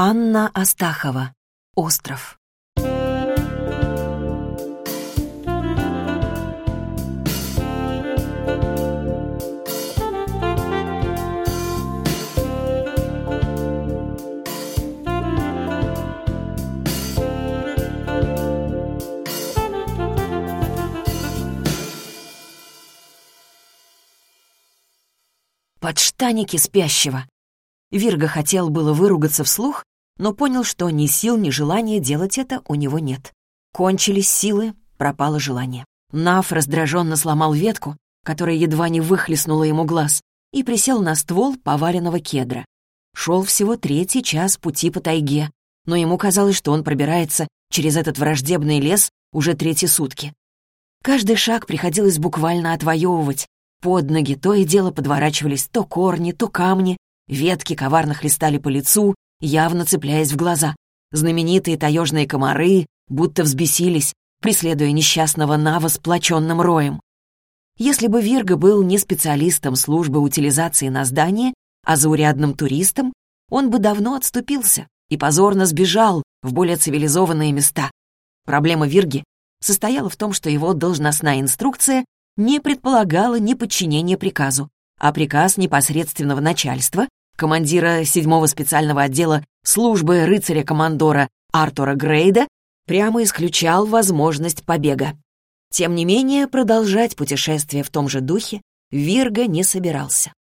Анна Астахова. Остров. Подштаники спящего. Вирга хотел было выругаться вслух, но понял, что ни сил, ни желания делать это у него нет. Кончились силы, пропало желание. Нав раздраженно сломал ветку, которая едва не выхлестнула ему глаз, и присел на ствол поваленного кедра. Шел всего третий час пути по тайге, но ему казалось, что он пробирается через этот враждебный лес уже третьи сутки. Каждый шаг приходилось буквально отвоевывать. Под ноги то и дело подворачивались то корни, то камни, ветки коварно хлестали по лицу, явно цепляясь в глаза. Знаменитые таежные комары будто взбесились, преследуя несчастного Нава сплоченным роем. Если бы Вирга был не специалистом службы утилизации на здании, а заурядным туристом, он бы давно отступился и позорно сбежал в более цивилизованные места. Проблема Вирги состояла в том, что его должностная инструкция не предполагала ни подчинения приказу, а приказ непосредственного начальства командира седьмого специального отдела службы рыцаря-командора Артура Грейда, прямо исключал возможность побега. Тем не менее, продолжать путешествие в том же духе Вирга не собирался.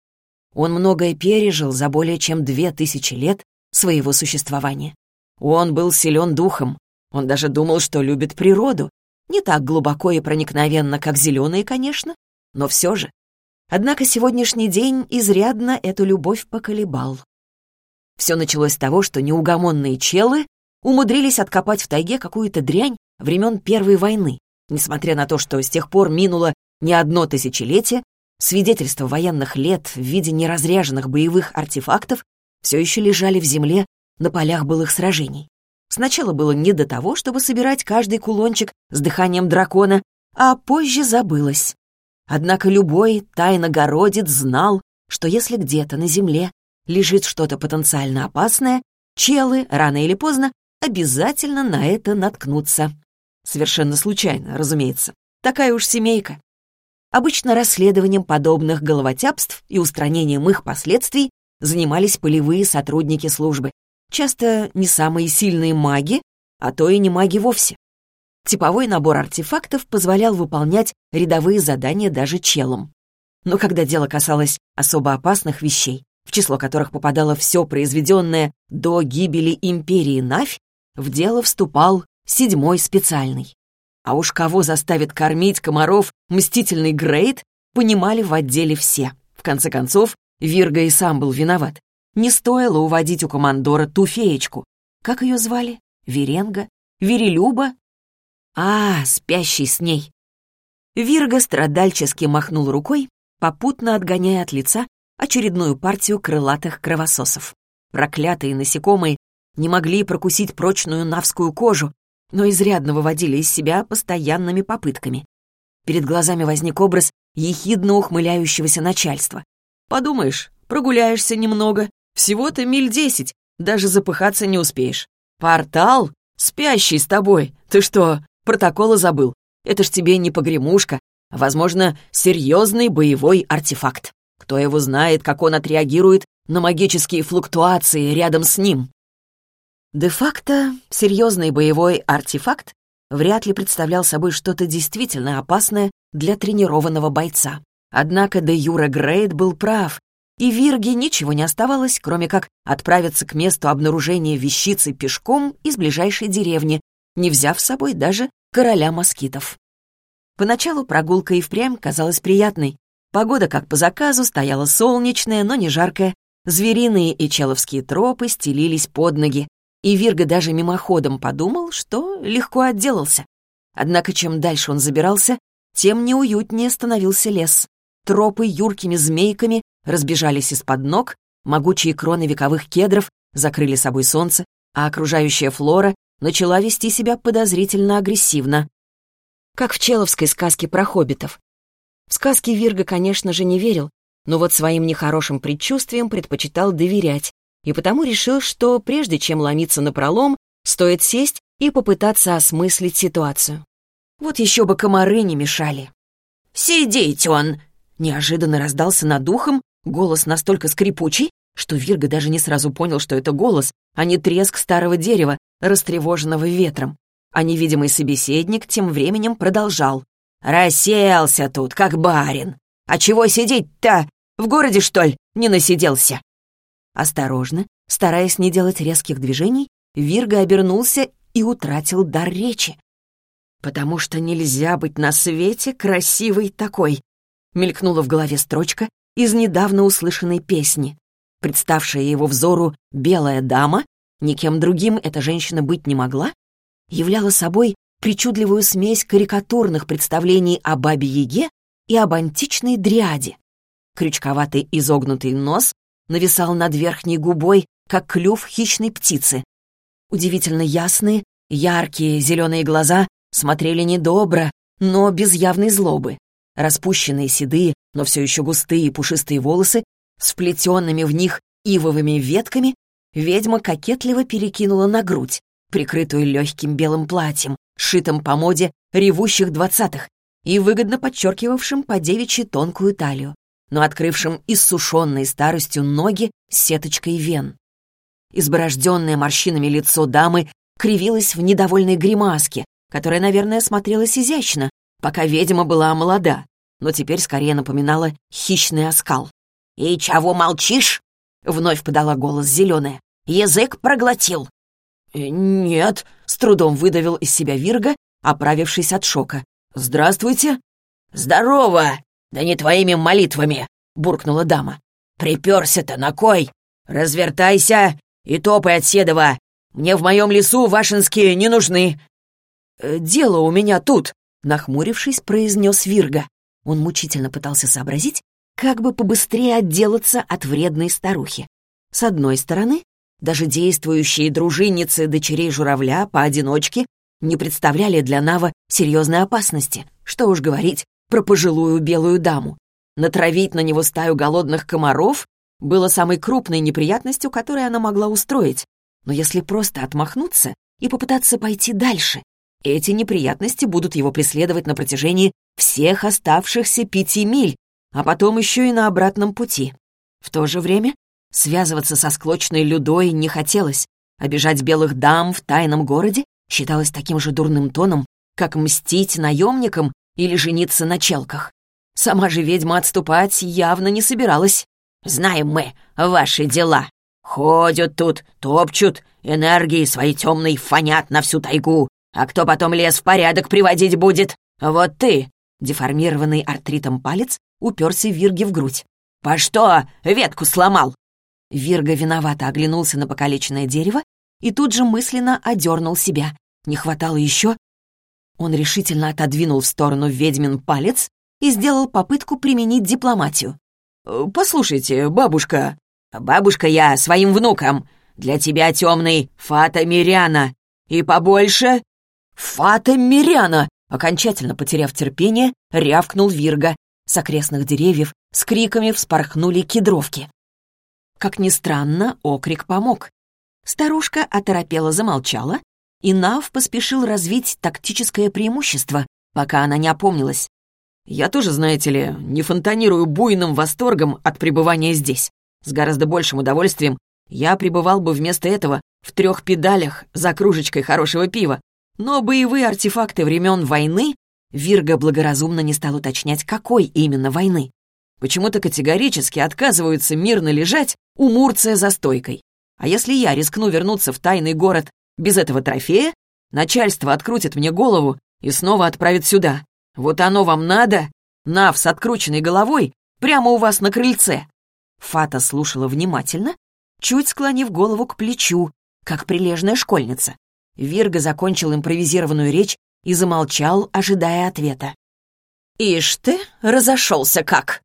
Он многое пережил за более чем две тысячи лет своего существования. Он был силен духом, он даже думал, что любит природу. Не так глубоко и проникновенно, как зеленые, конечно, но все же Однако сегодняшний день изрядно эту любовь поколебал. Все началось с того, что неугомонные челы умудрились откопать в тайге какую-то дрянь времен Первой войны. Несмотря на то, что с тех пор минуло не одно тысячелетие, свидетельства военных лет в виде неразряженных боевых артефактов все еще лежали в земле на полях былых сражений. Сначала было не до того, чтобы собирать каждый кулончик с дыханием дракона, а позже забылось. Однако любой тайногородец знал, что если где-то на земле лежит что-то потенциально опасное, челы, рано или поздно, обязательно на это наткнутся. Совершенно случайно, разумеется. Такая уж семейка. Обычно расследованием подобных головотяпств и устранением их последствий занимались полевые сотрудники службы. Часто не самые сильные маги, а то и не маги вовсе. Типовой набор артефактов позволял выполнять рядовые задания даже челам. Но когда дело касалось особо опасных вещей, в число которых попадало все произведенное до гибели империи Навь, в дело вступал седьмой специальный. А уж кого заставит кормить комаров мстительный Грейд, понимали в отделе все. В конце концов, Вирга и сам был виноват. Не стоило уводить у командора ту феечку. Как ее звали? Веренга? Верелюба? А, спящий с ней. Вирга страдальчески махнул рукой, попутно отгоняя от лица очередную партию крылатых кровососов. Проклятые насекомые не могли прокусить прочную навскую кожу, но изрядно выводили из себя постоянными попытками. Перед глазами возник образ ехидно ухмыляющегося начальства. «Подумаешь, прогуляешься немного, всего-то миль десять, даже запыхаться не успеешь. Портал? Спящий с тобой. Ты что, Протоколы забыл. Это ж тебе не погремушка, а, возможно, серьезный боевой артефакт. Кто его знает, как он отреагирует на магические флуктуации рядом с ним. Де-факто, серьезный боевой артефакт вряд ли представлял собой что-то действительно опасное для тренированного бойца. Однако де Юра Грейд был прав, и Вирге ничего не оставалось, кроме как отправиться к месту обнаружения вещицы пешком из ближайшей деревни, не взяв с собой даже короля москитов. Поначалу прогулка и впрямь казалась приятной. Погода, как по заказу, стояла солнечная, но не жаркая. Звериные и человские тропы стелились под ноги, и Вирга даже мимоходом подумал, что легко отделался. Однако чем дальше он забирался, тем неуютнее становился лес. Тропы юркими змейками разбежались из-под ног, могучие кроны вековых кедров закрыли собой солнце, а окружающая флора начала вести себя подозрительно агрессивно. Как в человской сказке про хоббитов. В сказки Вирга, конечно же, не верил, но вот своим нехорошим предчувствиям предпочитал доверять и потому решил, что прежде чем ломиться на пролом, стоит сесть и попытаться осмыслить ситуацию. Вот еще бы комары не мешали. «Сидеть он!» Неожиданно раздался над духом голос настолько скрипучий, что Вирга даже не сразу понял, что это голос, а не треск старого дерева, растревоженного ветром. А невидимый собеседник тем временем продолжал. «Расселся тут, как барин. А чего сидеть-то? В городе, что ли, не насиделся?» Осторожно, стараясь не делать резких движений, Вирга обернулся и утратил дар речи. «Потому что нельзя быть на свете красивой такой», мелькнула в голове строчка из недавно услышанной песни. Представшая его взору белая дама, никем другим эта женщина быть не могла, являла собой причудливую смесь карикатурных представлений о бабе-яге и об античной дриаде. Крючковатый изогнутый нос нависал над верхней губой, как клюв хищной птицы. Удивительно ясные, яркие зеленые глаза смотрели недобро, но без явной злобы. Распущенные седые, но все еще густые пушистые волосы с вплетенными в них ивовыми ветками ведьма кокетливо перекинула на грудь, прикрытую легким белым платьем, шитым по моде ревущих двадцатых и выгодно подчеркивавшим по девичьи тонкую талию, но открывшим иссушенные старостью ноги сеточкой вен. Изборожденное морщинами лицо дамы кривилось в недовольной гримаске, которая, наверное, смотрелась изящно, пока ведьма была молода, но теперь скорее напоминала хищный оскал. «И чего молчишь?» — вновь подала голос зеленая. «Язык проглотил». «Э, «Нет», — с трудом выдавил из себя Вирга, оправившись от шока. «Здравствуйте». «Здорово! Да не твоими молитвами!» — буркнула дама. «Приперся-то на кой? Развертайся и топай от Седова. Мне в моем лесу вашинские не нужны». «Э, «Дело у меня тут», — нахмурившись, произнес Вирга. Он мучительно пытался сообразить, как бы побыстрее отделаться от вредной старухи. С одной стороны, даже действующие дружинницы дочерей журавля поодиночке не представляли для Нава серьезной опасности. Что уж говорить про пожилую белую даму. Натравить на него стаю голодных комаров было самой крупной неприятностью, которую она могла устроить. Но если просто отмахнуться и попытаться пойти дальше, эти неприятности будут его преследовать на протяжении всех оставшихся пяти миль, а потом еще и на обратном пути. В то же время связываться со склочной Людой не хотелось, обижать белых дам в тайном городе считалось таким же дурным тоном, как мстить наемникам или жениться на челках. Сама же ведьма отступать явно не собиралась. «Знаем мы ваши дела. Ходят тут, топчут, энергии своей темной фонят на всю тайгу. А кто потом лес в порядок приводить будет? Вот ты!» Деформированный артритом палец уперся Вирге в грудь. «По что ветку сломал?» Вирга виновато оглянулся на покалеченное дерево и тут же мысленно одернул себя. Не хватало еще. Он решительно отодвинул в сторону ведьмин палец и сделал попытку применить дипломатию. «Э, «Послушайте, бабушка...» «Бабушка я своим внукам. Для тебя темный Фата Миряна. И побольше...» «Фата Миряна!» Окончательно потеряв терпение, рявкнул Вирга. С окрестных деревьев с криками вспорхнули кедровки. Как ни странно, окрик помог. Старушка оторопела замолчала, и Нав поспешил развить тактическое преимущество, пока она не опомнилась. «Я тоже, знаете ли, не фонтанирую буйным восторгом от пребывания здесь. С гораздо большим удовольствием я пребывал бы вместо этого в трех педалях за кружечкой хорошего пива. Но боевые артефакты времен войны Вирга благоразумно не стал уточнять, какой именно войны. Почему-то категорически отказываются мирно лежать у Мурция за стойкой. А если я рискну вернуться в тайный город без этого трофея, начальство открутит мне голову и снова отправит сюда. Вот оно вам надо? Нав с открученной головой прямо у вас на крыльце. Фата слушала внимательно, чуть склонив голову к плечу, как прилежная школьница. Вирга закончил импровизированную речь и замолчал, ожидая ответа. «Ишь ты, разошелся как!»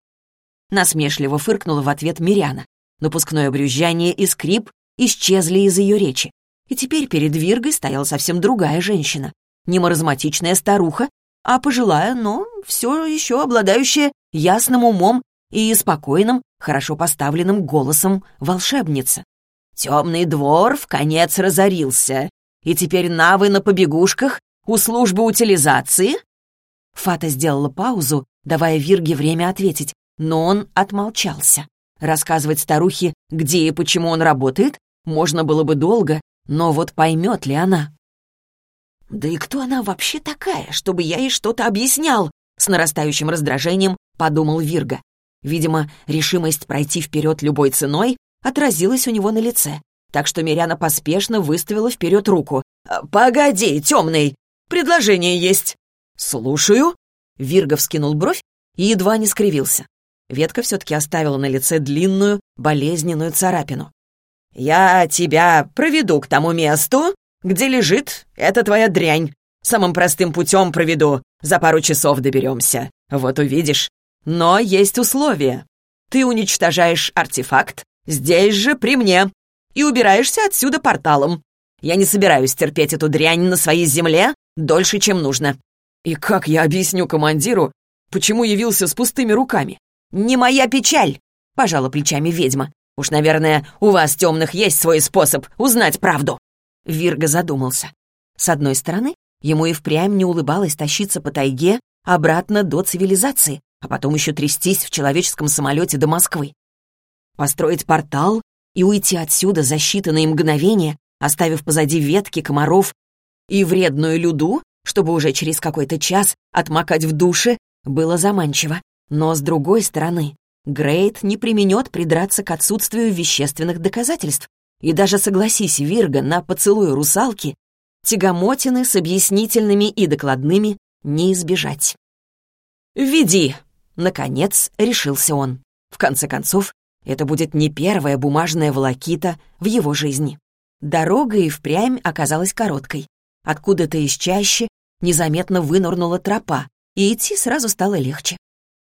Насмешливо фыркнула в ответ Миряна. Напускное брюзжание и скрип исчезли из ее речи. И теперь перед Виргой стояла совсем другая женщина. Не маразматичная старуха, а пожилая, но все еще обладающая ясным умом и спокойным, хорошо поставленным голосом волшебница. Темный двор в конец разорился, и теперь навы на побегушках у службы утилизации?» Фата сделала паузу, давая Вирге время ответить, но он отмолчался. Рассказывать старухе, где и почему он работает, можно было бы долго, но вот поймет ли она? «Да и кто она вообще такая, чтобы я ей что-то объяснял?» С нарастающим раздражением подумал Вирга. Видимо, решимость пройти вперед любой ценой отразилась у него на лице, так что Миряна поспешно выставила вперед руку. «А, «Погоди, темный, предложение есть». «Слушаю». Вирга вскинул бровь и едва не скривился. Ветка все-таки оставила на лице длинную, болезненную царапину. «Я тебя проведу к тому месту, где лежит эта твоя дрянь. Самым простым путем проведу, за пару часов доберемся. Вот увидишь. Но есть условие. Ты уничтожаешь артефакт здесь же, при мне, и убираешься отсюда порталом. Я не собираюсь терпеть эту дрянь на своей земле дольше, чем нужно. И как я объясню командиру, почему явился с пустыми руками? Не моя печаль, пожала плечами ведьма. Уж, наверное, у вас, темных, есть свой способ узнать правду. Вирга задумался. С одной стороны, ему и впрямь не улыбалось тащиться по тайге обратно до цивилизации, а потом еще трястись в человеческом самолете до Москвы. Построить портал и уйти отсюда за считанные мгновения, оставив позади ветки комаров и вредную люду, чтобы уже через какой-то час отмокать в душе, было заманчиво. Но с другой стороны, Грейт не применет придраться к отсутствию вещественных доказательств. И даже согласись Вирга на поцелуй русалки, тягомотины с объяснительными и докладными не избежать. «Веди!» Наконец решился он. В конце концов, это будет не первая бумажная волокита в его жизни. Дорога и впрямь оказалась короткой. Откуда-то из чаще незаметно вынырнула тропа, и идти сразу стало легче.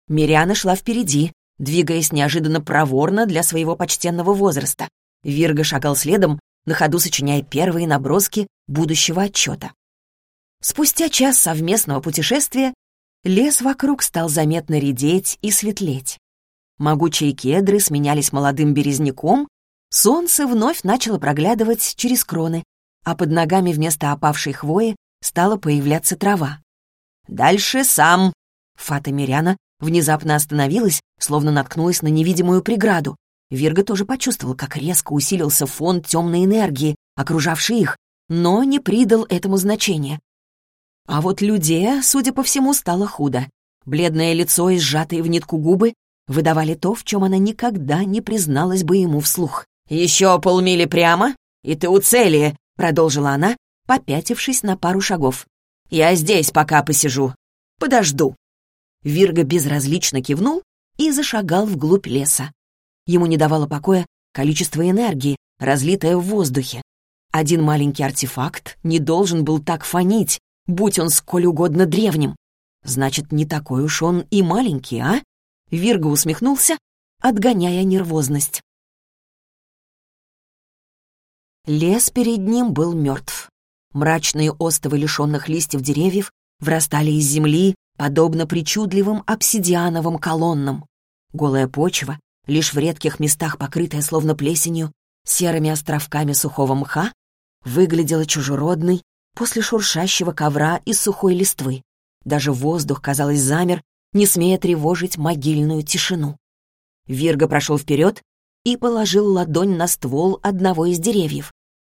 Миряна шла впереди, двигаясь неожиданно проворно для своего почтенного возраста. Вирга шагал следом, на ходу сочиняя первые наброски будущего отчета. Спустя час совместного путешествия Лес вокруг стал заметно редеть и светлеть. Могучие кедры сменялись молодым березняком, солнце вновь начало проглядывать через кроны, а под ногами вместо опавшей хвои стала появляться трава. «Дальше сам!» Фата Миряна внезапно остановилась, словно наткнулась на невидимую преграду. Вирга тоже почувствовал, как резко усилился фон темной энергии, окружавший их, но не придал этому значения. А вот людей, судя по всему, стало худо. Бледное лицо и сжатые в нитку губы выдавали то, в чем она никогда не призналась бы ему вслух. «Еще полмили прямо, и ты у цели», — продолжила она, попятившись на пару шагов. «Я здесь пока посижу. Подожду». Вирга безразлично кивнул и зашагал вглубь леса. Ему не давало покоя количество энергии, разлитое в воздухе. Один маленький артефакт не должен был так фонить, будь он сколь угодно древним. Значит, не такой уж он и маленький, а? Вирга усмехнулся, отгоняя нервозность. Лес перед ним был мертв. Мрачные остовы лишенных листьев деревьев врастали из земли, подобно причудливым обсидиановым колоннам. Голая почва, лишь в редких местах покрытая словно плесенью, серыми островками сухого мха, выглядела чужеродной после шуршащего ковра из сухой листвы. Даже воздух, казалось, замер, не смея тревожить могильную тишину. Вирга прошел вперед и положил ладонь на ствол одного из деревьев.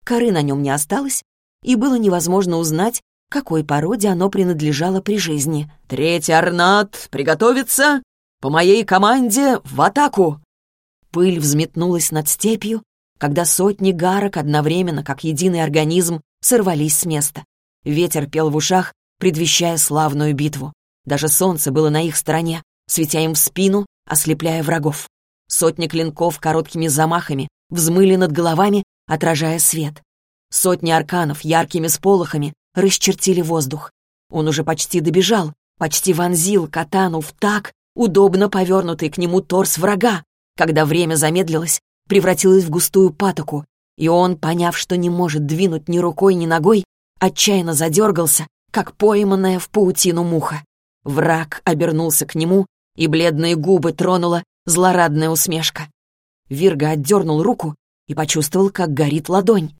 Коры на нем не осталось, и было невозможно узнать, какой породе оно принадлежало при жизни. «Третий орнат! Приготовиться! По моей команде в атаку!» Пыль взметнулась над степью, когда сотни гарок одновременно, как единый организм, сорвались с места. Ветер пел в ушах, предвещая славную битву. Даже солнце было на их стороне, светя им в спину, ослепляя врагов. Сотни клинков короткими замахами взмыли над головами, отражая свет. Сотни арканов яркими сполохами расчертили воздух. Он уже почти добежал, почти вонзил катану в так, удобно повернутый к нему торс врага, когда время замедлилось, превратилось в густую патоку, и он, поняв, что не может двинуть ни рукой, ни ногой, отчаянно задергался, как пойманная в паутину муха. Враг обернулся к нему, и бледные губы тронула злорадная усмешка. Вирга отдернул руку, и почувствовал, как горит ладонь.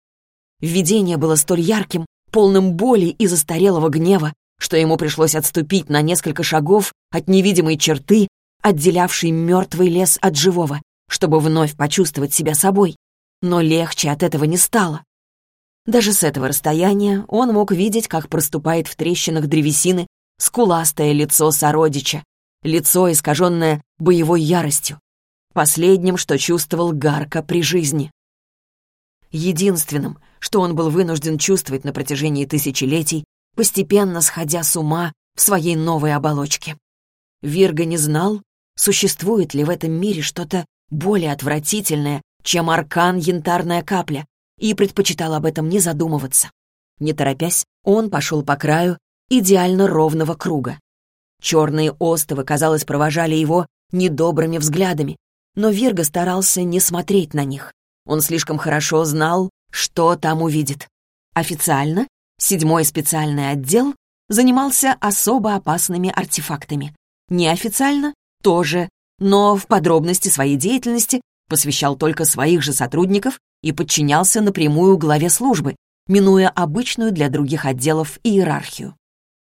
Видение было столь ярким, полным боли и застарелого гнева, что ему пришлось отступить на несколько шагов от невидимой черты, отделявшей мертвый лес от живого, чтобы вновь почувствовать себя собой. Но легче от этого не стало. Даже с этого расстояния он мог видеть, как проступает в трещинах древесины скуластое лицо сородича, лицо, искаженное боевой яростью, последним, что чувствовал Гарка при жизни. Единственным, что он был вынужден чувствовать на протяжении тысячелетий, постепенно сходя с ума в своей новой оболочке. Вирга не знал, существует ли в этом мире что-то более отвратительное, чем аркан янтарная капля, и предпочитал об этом не задумываться. Не торопясь, он пошел по краю идеально ровного круга. Черные остовы, казалось, провожали его недобрыми взглядами, но Вирга старался не смотреть на них. Он слишком хорошо знал, что там увидит. Официально седьмой специальный отдел занимался особо опасными артефактами. Неофициально тоже, но в подробности своей деятельности посвящал только своих же сотрудников и подчинялся напрямую главе службы, минуя обычную для других отделов иерархию.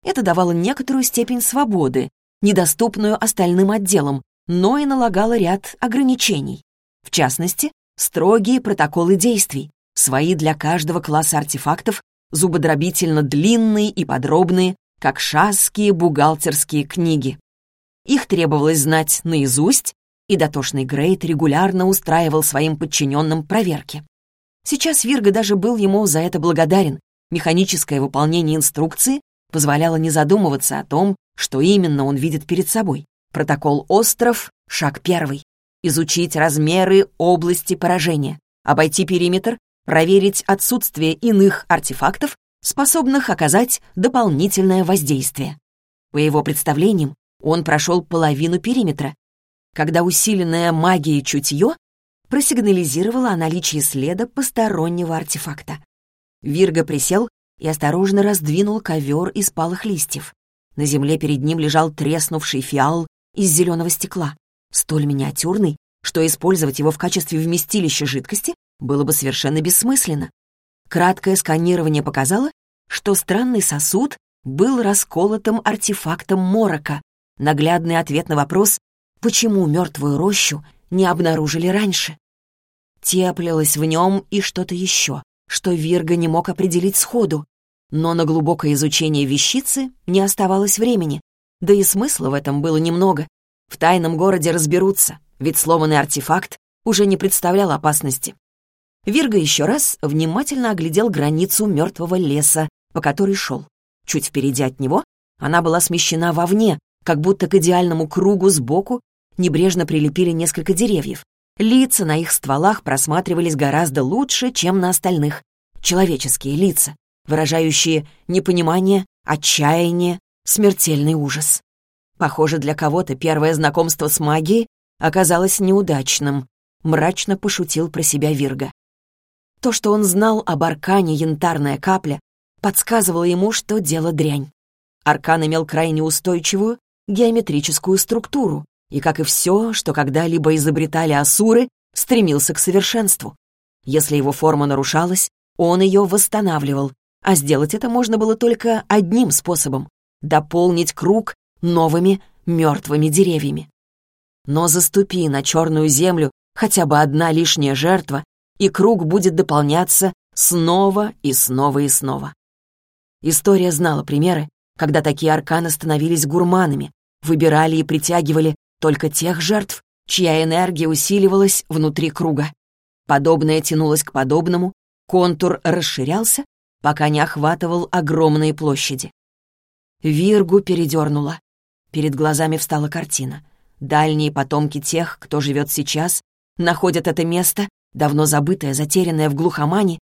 Это давало некоторую степень свободы, недоступную остальным отделам, но и налагало ряд ограничений. В частности, строгие протоколы действий, свои для каждого класса артефактов, зубодробительно длинные и подробные, как шасские бухгалтерские книги. Их требовалось знать наизусть и дотошный Грейт регулярно устраивал своим подчиненным проверки. Сейчас Вирга даже был ему за это благодарен. Механическое выполнение инструкции позволяло не задумываться о том, что именно он видит перед собой. Протокол «Остров» — шаг первый. Изучить размеры области поражения, обойти периметр, проверить отсутствие иных артефактов, способных оказать дополнительное воздействие. По его представлениям, он прошел половину периметра когда усиленная магией чутье просигнализировала о наличии следа постороннего артефакта. Вирга присел и осторожно раздвинул ковер из палых листьев. На земле перед ним лежал треснувший фиал из зеленого стекла, столь миниатюрный, что использовать его в качестве вместилища жидкости было бы совершенно бессмысленно. Краткое сканирование показало, что странный сосуд был расколотым артефактом морока, наглядный ответ на вопрос, почему мертвую рощу не обнаружили раньше. Теплилось в нем и что-то еще, что Вирга не мог определить сходу, но на глубокое изучение вещицы не оставалось времени, да и смысла в этом было немного. В тайном городе разберутся, ведь сломанный артефакт уже не представлял опасности. Вирга еще раз внимательно оглядел границу мертвого леса, по которой шел. Чуть впереди от него она была смещена вовне, как будто к идеальному кругу сбоку небрежно прилепили несколько деревьев. Лица на их стволах просматривались гораздо лучше, чем на остальных. Человеческие лица, выражающие непонимание, отчаяние, смертельный ужас. Похоже, для кого-то первое знакомство с магией оказалось неудачным, мрачно пошутил про себя Вирга. То, что он знал об аркане «Янтарная капля», подсказывало ему, что дело дрянь. Аркан имел крайне устойчивую геометрическую структуру, и, как и все, что когда-либо изобретали асуры, стремился к совершенству. Если его форма нарушалась, он ее восстанавливал, а сделать это можно было только одним способом — дополнить круг новыми мертвыми деревьями. Но заступи на черную землю хотя бы одна лишняя жертва, и круг будет дополняться снова и снова и снова. История знала примеры, когда такие арканы становились гурманами, выбирали и притягивали только тех жертв, чья энергия усиливалась внутри круга. Подобное тянулось к подобному, контур расширялся, пока не охватывал огромные площади. Виргу передернула. Перед глазами встала картина. Дальние потомки тех, кто живет сейчас, находят это место, давно забытое, затерянное в глухомане,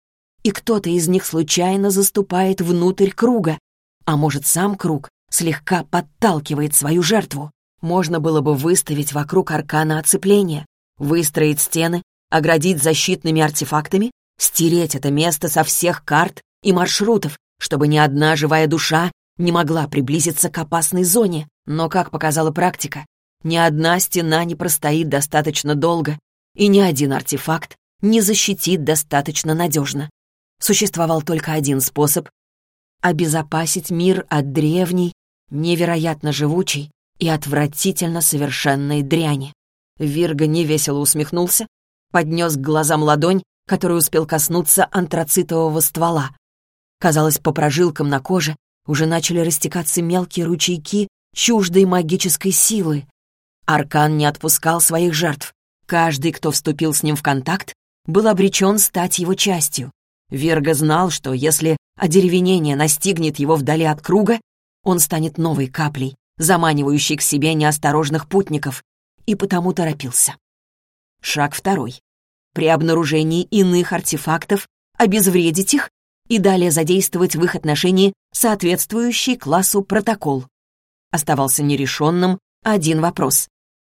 и кто-то из них случайно заступает внутрь круга, а может, сам круг слегка подталкивает свою жертву. Можно было бы выставить вокруг аркана оцепление, выстроить стены, оградить защитными артефактами, стереть это место со всех карт и маршрутов, чтобы ни одна живая душа не могла приблизиться к опасной зоне. Но, как показала практика, ни одна стена не простоит достаточно долго, и ни один артефакт не защитит достаточно надежно. Существовал только один способ — обезопасить мир от древней, невероятно живучей и отвратительно совершенной дряни. Вирга невесело усмехнулся, поднес к глазам ладонь, который успел коснуться антрацитового ствола. Казалось, по прожилкам на коже уже начали растекаться мелкие ручейки чуждой магической силы. Аркан не отпускал своих жертв. Каждый, кто вступил с ним в контакт, был обречен стать его частью. Верга знал, что если одеревенение настигнет его вдали от круга, он станет новой каплей, заманивающей к себе неосторожных путников, и потому торопился. Шаг второй. При обнаружении иных артефактов обезвредить их и далее задействовать в их отношении соответствующий классу протокол. Оставался нерешенным один вопрос.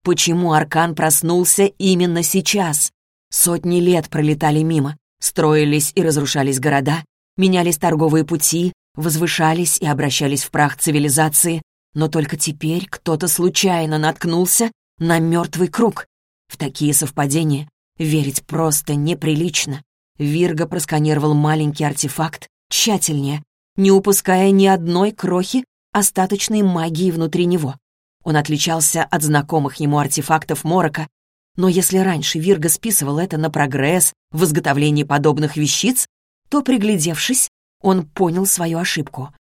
Почему Аркан проснулся именно сейчас? Сотни лет пролетали мимо, строились и разрушались города, менялись торговые пути, возвышались и обращались в прах цивилизации, но только теперь кто-то случайно наткнулся на мертвый круг. В такие совпадения верить просто неприлично. Вирга просканировал маленький артефакт тщательнее, не упуская ни одной крохи остаточной магии внутри него. Он отличался от знакомых ему артефактов Морока, но если раньше Вирга списывал это на прогресс в изготовлении подобных вещиц, то, приглядевшись, он понял свою ошибку.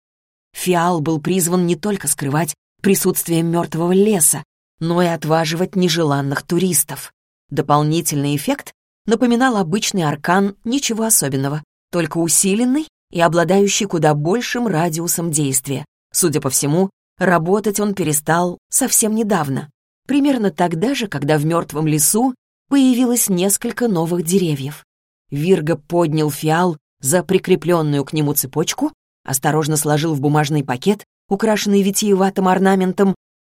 Фиал был призван не только скрывать присутствие мертвого леса, но и отваживать нежеланных туристов. Дополнительный эффект напоминал обычный аркан ничего особенного, только усиленный и обладающий куда большим радиусом действия. Судя по всему, работать он перестал совсем недавно, примерно тогда же, когда в мертвом лесу появилось несколько новых деревьев. Вирга поднял фиал за прикрепленную к нему цепочку, осторожно сложил в бумажный пакет, украшенный витиеватым орнаментом.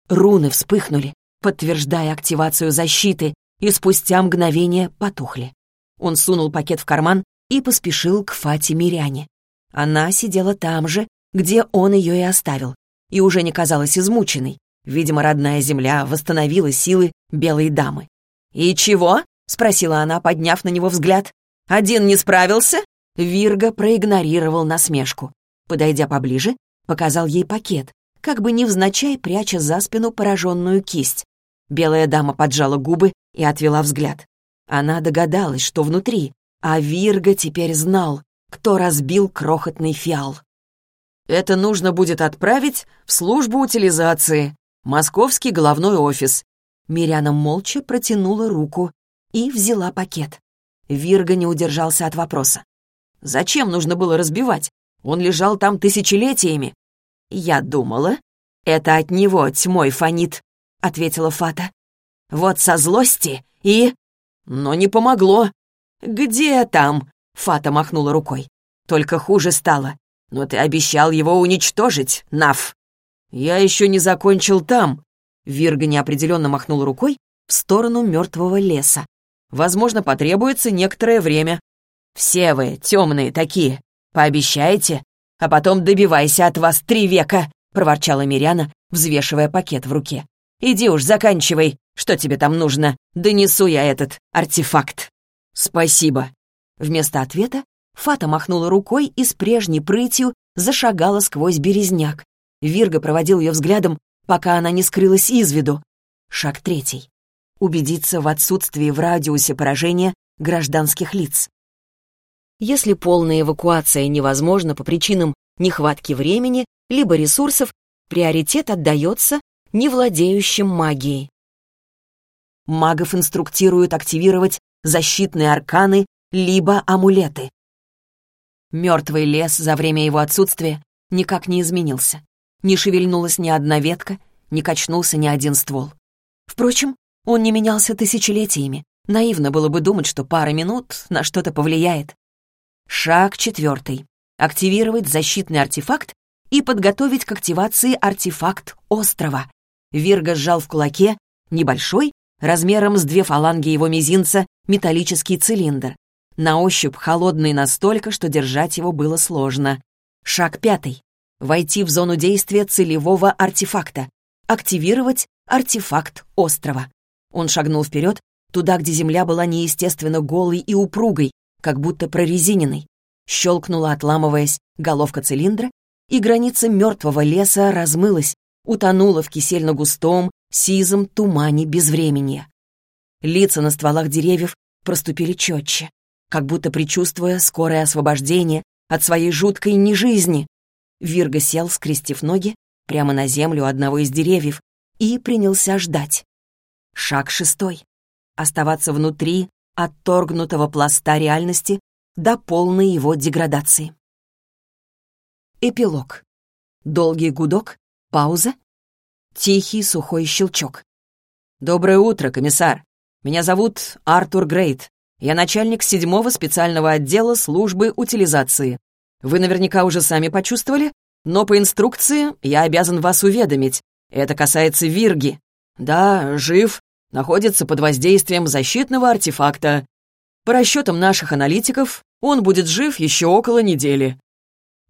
Руны вспыхнули, подтверждая активацию защиты, и спустя мгновение потухли. Он сунул пакет в карман и поспешил к Фате Миряне. Она сидела там же, где он ее и оставил, и уже не казалась измученной. Видимо, родная земля восстановила силы белой дамы. «И чего?» — спросила она, подняв на него взгляд. «Один не справился?» Вирга проигнорировал насмешку. Подойдя поближе, показал ей пакет, как бы невзначай пряча за спину пораженную кисть. Белая дама поджала губы и отвела взгляд. Она догадалась, что внутри, а Вирга теперь знал, кто разбил крохотный фиал. «Это нужно будет отправить в службу утилизации, московский головной офис». Миряна молча протянула руку и взяла пакет. Вирга не удержался от вопроса. Зачем нужно было разбивать? Он лежал там тысячелетиями. Я думала, это от него тьмой фонит, ответила Фата. Вот со злости и... Но не помогло. Где там? Фата махнула рукой. Только хуже стало. Но ты обещал его уничтожить, Нав. Я еще не закончил там. Вирга неопределенно махнул рукой в сторону мертвого леса. Возможно, потребуется некоторое время. Все вы темные такие. Пообещайте, а потом добивайся от вас три века», — проворчала Миряна, взвешивая пакет в руке. «Иди уж, заканчивай. Что тебе там нужно? Донесу я этот артефакт». «Спасибо». Вместо ответа Фата махнула рукой и с прежней прытью зашагала сквозь березняк. Вирга проводил ее взглядом, пока она не скрылась из виду. Шаг третий. Убедиться в отсутствии в радиусе поражения гражданских лиц. Если полная эвакуация невозможна по причинам нехватки времени либо ресурсов, приоритет отдается невладеющим магией. Магов инструктируют активировать защитные арканы либо амулеты. Мертвый лес за время его отсутствия никак не изменился. Не шевельнулась ни одна ветка, не качнулся ни один ствол. Впрочем, он не менялся тысячелетиями. Наивно было бы думать, что пара минут на что-то повлияет. Шаг четвертый. Активировать защитный артефакт и подготовить к активации артефакт острова. Вирга сжал в кулаке небольшой, размером с две фаланги его мизинца, металлический цилиндр. На ощупь холодный настолько, что держать его было сложно. Шаг пятый. Войти в зону действия целевого артефакта. Активировать артефакт острова. Он шагнул вперед туда, где земля была неестественно голой и упругой, как будто прорезиненной. Щелкнула, отламываясь, головка цилиндра, и граница мертвого леса размылась, утонула в кисельно-густом, сизом тумане безвременья. Лица на стволах деревьев проступили четче, как будто предчувствуя скорое освобождение от своей жуткой нежизни. Вирга сел, скрестив ноги, прямо на землю одного из деревьев и принялся ждать. Шаг шестой. Оставаться внутри отторгнутого пласта реальности до полной его деградации. Эпилог. Долгий гудок, пауза, тихий сухой щелчок. «Доброе утро, комиссар. Меня зовут Артур Грейт. Я начальник седьмого специального отдела службы утилизации. Вы наверняка уже сами почувствовали, но по инструкции я обязан вас уведомить. Это касается Вирги. Да, жив, находится под воздействием защитного артефакта. По расчетам наших аналитиков, он будет жив еще около недели.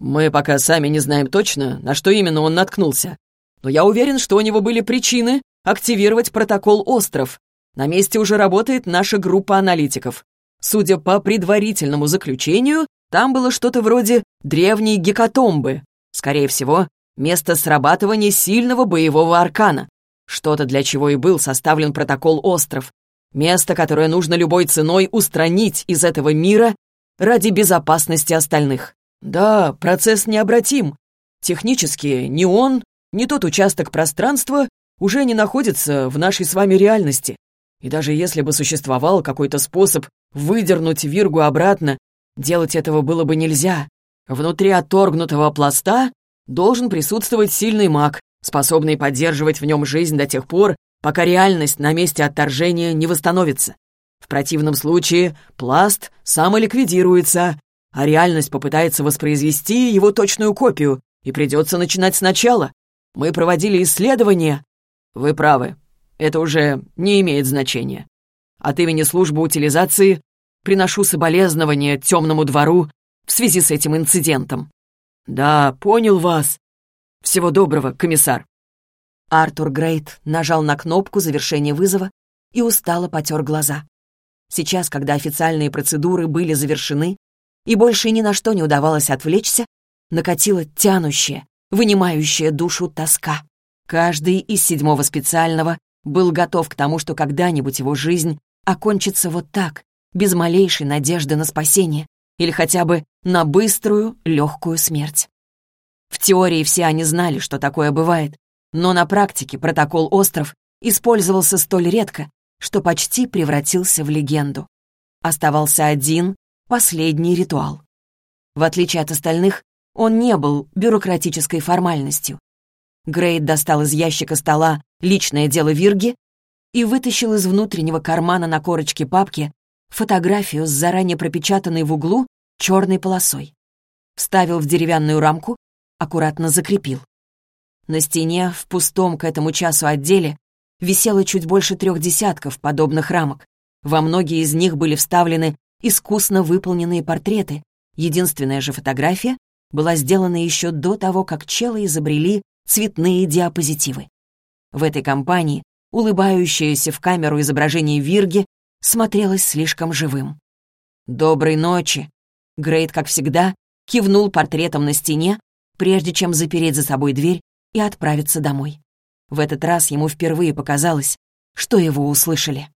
Мы пока сами не знаем точно, на что именно он наткнулся. Но я уверен, что у него были причины активировать протокол «Остров». На месте уже работает наша группа аналитиков. Судя по предварительному заключению, там было что-то вроде древней гекатомбы. Скорее всего, место срабатывания сильного боевого аркана. Что-то, для чего и был составлен протокол «Остров». Место, которое нужно любой ценой устранить из этого мира ради безопасности остальных. Да, процесс необратим. Технически ни он, ни тот участок пространства уже не находится в нашей с вами реальности. И даже если бы существовал какой-то способ выдернуть Виргу обратно, делать этого было бы нельзя. Внутри отторгнутого пласта должен присутствовать сильный маг, способный поддерживать в нем жизнь до тех пор, пока реальность на месте отторжения не восстановится. В противном случае пласт самоликвидируется, а реальность попытается воспроизвести его точную копию, и придется начинать сначала. Мы проводили исследования. Вы правы, это уже не имеет значения. От имени службы утилизации приношу соболезнования темному двору в связи с этим инцидентом. Да, понял вас. Всего доброго, комиссар. Артур Грейт нажал на кнопку завершения вызова и устало потер глаза. Сейчас, когда официальные процедуры были завершены и больше ни на что не удавалось отвлечься, накатила тянущая, вынимающая душу тоска. Каждый из седьмого специального был готов к тому, что когда-нибудь его жизнь окончится вот так, без малейшей надежды на спасение или хотя бы на быструю, легкую смерть. В теории все они знали, что такое бывает, но на практике протокол «Остров» использовался столь редко, что почти превратился в легенду. Оставался один, последний ритуал. В отличие от остальных, он не был бюрократической формальностью. Грейд достал из ящика стола личное дело Вирги и вытащил из внутреннего кармана на корочке папки фотографию с заранее пропечатанной в углу черной полосой. Вставил в деревянную рамку, аккуратно закрепил. На стене, в пустом к этому часу отделе, висело чуть больше трех десятков подобных рамок. Во многие из них были вставлены искусно выполненные портреты. Единственная же фотография была сделана еще до того, как челы изобрели цветные диапозитивы. В этой компании улыбающееся в камеру изображение Вирги смотрелось слишком живым. «Доброй ночи!» Грейт, как всегда, кивнул портретом на стене, прежде чем запереть за собой дверь и отправиться домой. В этот раз ему впервые показалось, что его услышали.